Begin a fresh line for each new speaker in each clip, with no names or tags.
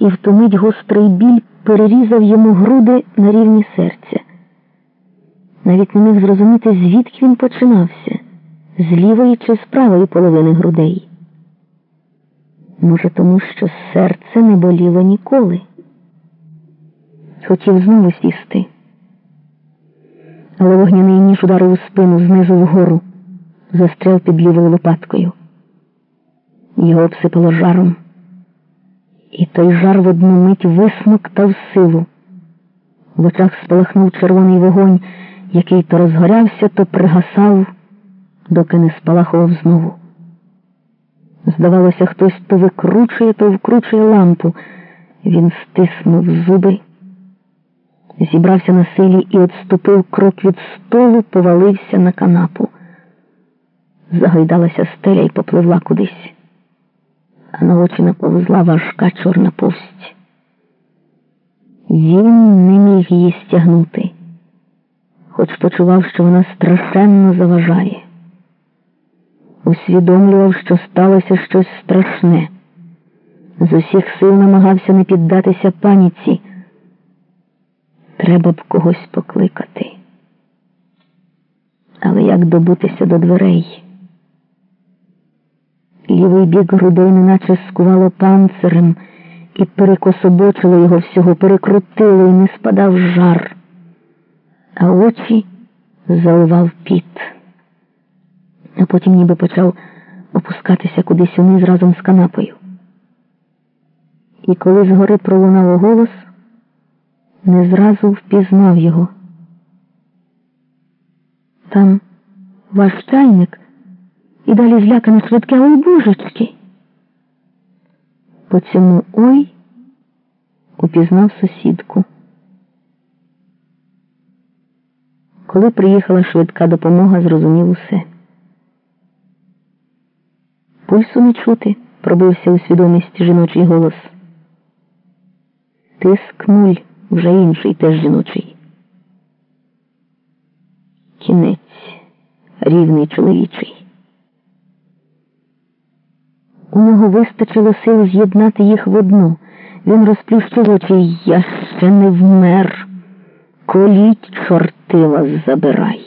і в ту мить гострий біль перерізав йому груди на рівні серця. Навіть не міг зрозуміти, звідки він починався з лівої чи з правої половини грудей. Може, тому що серце не боліло ніколи. Хотів знову сісти, але вогняний ніж ударив у спину знизу вгору, застряв під лівою лопаткою. Його обсипало жаром, і той жар в одну мить висмоктав силу. В очах спалахнув червоний вогонь, який то розгорявся, то пригасав, доки не спалахував знову. Здавалося, хтось то викручує, то вкручує лампу. Він стиснув зуби, зібрався на силі і отступив крок від столу, повалився на канапу. Загойдалася стеля і попливла кудись, на очі наповзла важка чорна повсть. Він не міг її стягнути, хоч почував, що вона страшенно заважає усвідомлював, що сталося щось страшне. З усіх сил намагався не піддатися паніці. Треба б когось покликати. Але як добутися до дверей? Лівий бік грудей неначе скувало панцирем і перекособочило його всього, перекрутило і не спадав жар, а очі заливав піт а потім ніби почав опускатися кудись униз разом з канапою. І коли згори пролунав голос, не зразу впізнав його. Там ваш чайник і далі злякане швидке ой божечки. По цьому ой упізнав сусідку. Коли приїхала швидка допомога, зрозумів усе. Пульсу не чути, пробився у свідомість жіночий голос. Тиск нуль, вже інший теж жіночий. Кінець рівний чоловічий. У нього вистачило сил з'єднати їх в одну. Він розплющив очі. Я ще не вмер. Коліть, чорти вас забирай.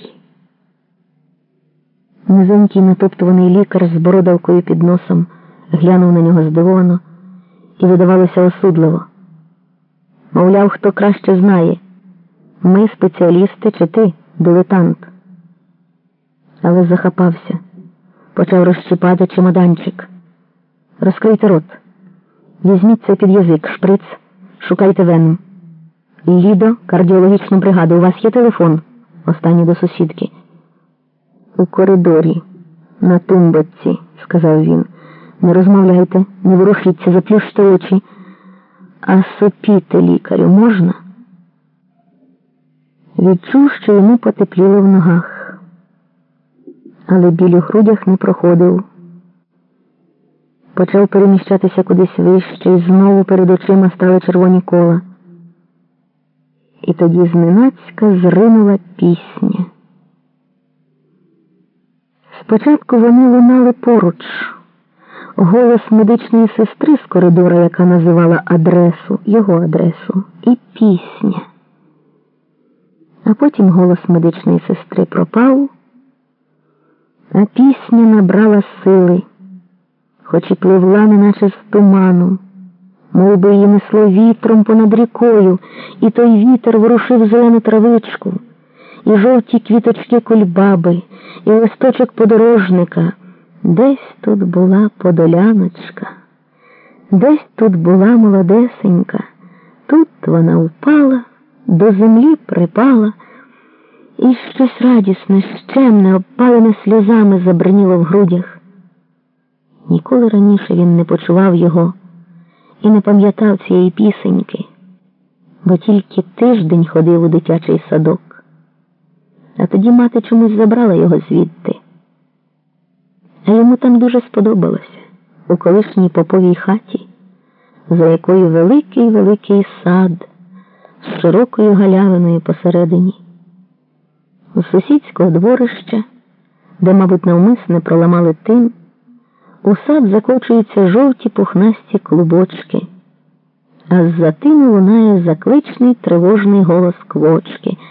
Низенький натоптуваний лікар з бородавкою під носом глянув на нього здивовано і видавалося осудливо. Мовляв, хто краще знає ми спеціалісти чи ти, дилетант. Але захапався, почав розщипати чемоданчик. Розкрийте рот, візьміть це під язик, шприц, шукайте вену. Лідо, кардіологічну бригаду, у вас є телефон? Останній до сусідки. У коридорі, на тумбочці, сказав він. Не розмовляйте, не ворушіться, заплющте очі. А сопіти лікарю можна? Відчув, що йому потепліло в ногах, але біль у грудях не проходив. Почав переміщатися кудись вище, і знову перед очима стали червоні кола. І тоді зненацька зринула пісня. Спочатку вони лунали поруч, голос медичної сестри з коридора, яка називала адресу, його адресу, і пісня. А потім голос медичної сестри пропав, а пісня набрала сили, хоч і пливла, неначе з туману, мов би її несло вітром понад рікою, і той вітер ворушив зелену травичку і жовті квіточки кульбаби, і листочок подорожника. Десь тут була подоляночка, десь тут була молодесенька, тут вона впала, до землі припала, і щось радісне, щемне, обпалене сльозами забриніло в грудях. Ніколи раніше він не почував його і не пам'ятав цієї пісеньки, бо тільки тиждень ходив у дитячий садок а тоді мати чомусь забрала його звідти. А йому там дуже сподобалося у колишній поповій хаті, за якою великий великий сад з широкою галявиною посередині. У сусідського дворища, де, мабуть, навмисне проламали тим, у сад закочуються жовті пухнасті клубочки, а з-за тину лунає закличний тривожний голос квочки –